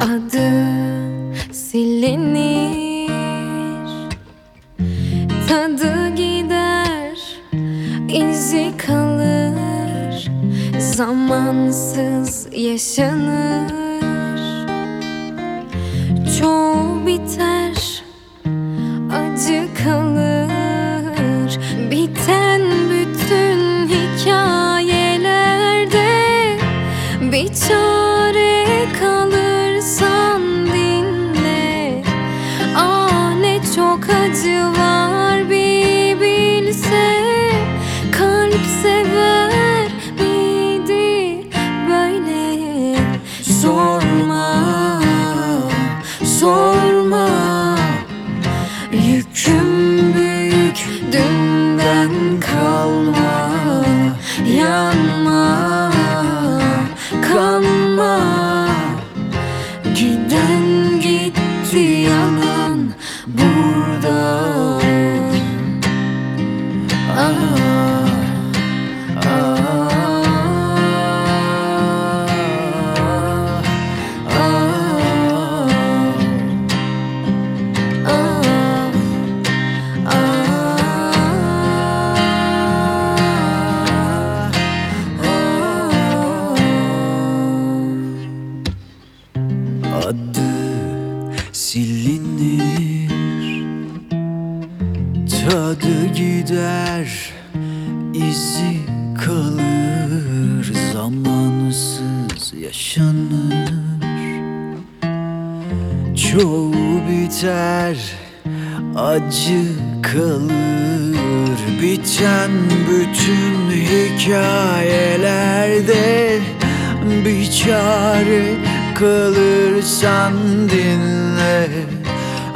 Adı silinir. Tadı gider izi kalır. Zamansız yaşanır Giden gitti Adı silinir. Tadı gider izi kalır. Zamansız yaşanır. Çoğu biter acı kalır. Biten bütün hikayelerde Bir çare kalırsan dinle.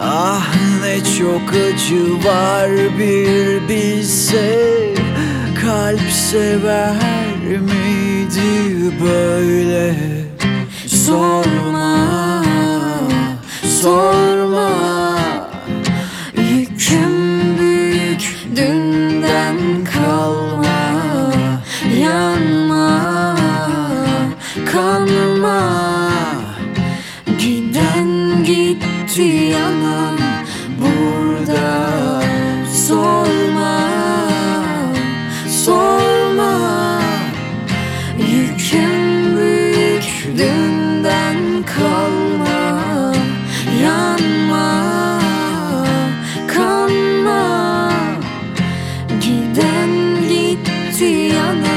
Ah ne çok acı var bir bilse. Kalp sever miydi böyle? Sorma, sorma hiçbir yanım burada. Sorma, sorma. Yüküm büyük dünden kalma. Yanma, kanma. Giden gitti yana